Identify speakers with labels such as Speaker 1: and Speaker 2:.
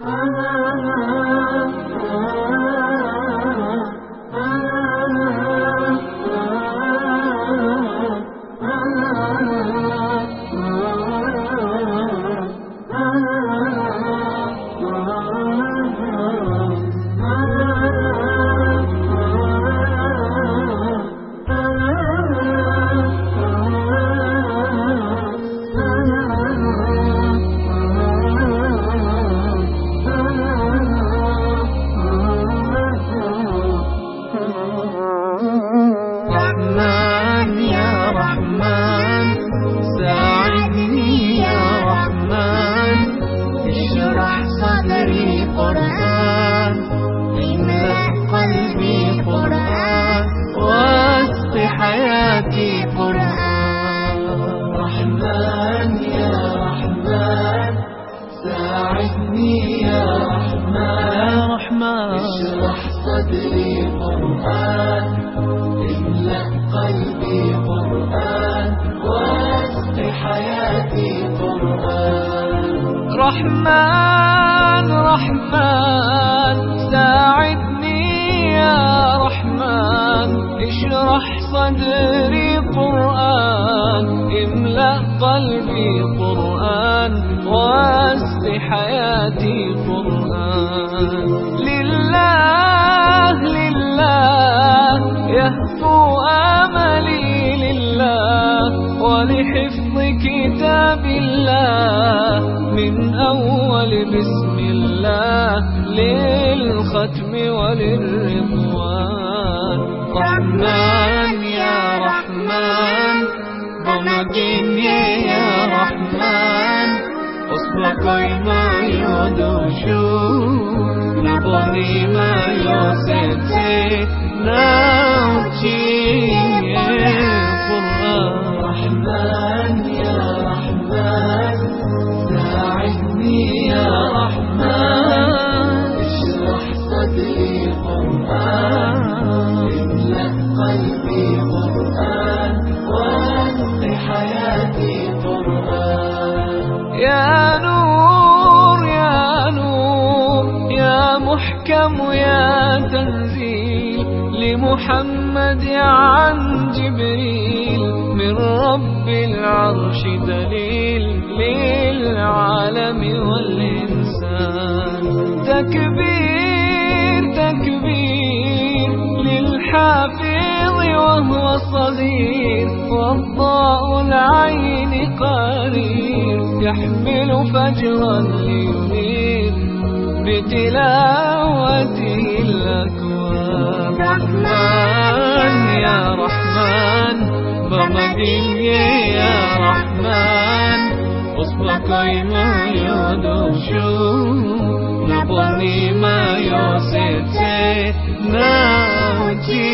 Speaker 1: ہاں, ہاں, ہاں صدري قرآن املأ قلبي قرآن واسق حياتي قرآن رحمن يا رحمن ساعدني يا رحمن يا رحمن اشرح صدري قرآن املأ قلبي قرآن واسق حياتي قرآن رحمن رحمن. ساعدني يا رحمن. اشرح صدري قرآن. املأ قلبي قرآن. واسق حياتي قرآن. للختم وللرضوان. رحمن يا رحمن بمجيني يا رحمن. أصبحي ما يدوشو نبني ما يوسيتي نوتي محكم يا تنزيل لمحمد عن جبريل من رب العرش دليل للعالم والإنسان. تكبير تكبير للحافظ وهو صغير والضاء العين قرير يحمل فجرا لينير. بتلاوته الأكوان رحمن يا رحمن بمدين يا رحمن. أصبحك ما يدوشو نبني ما يوسيتي ناوتي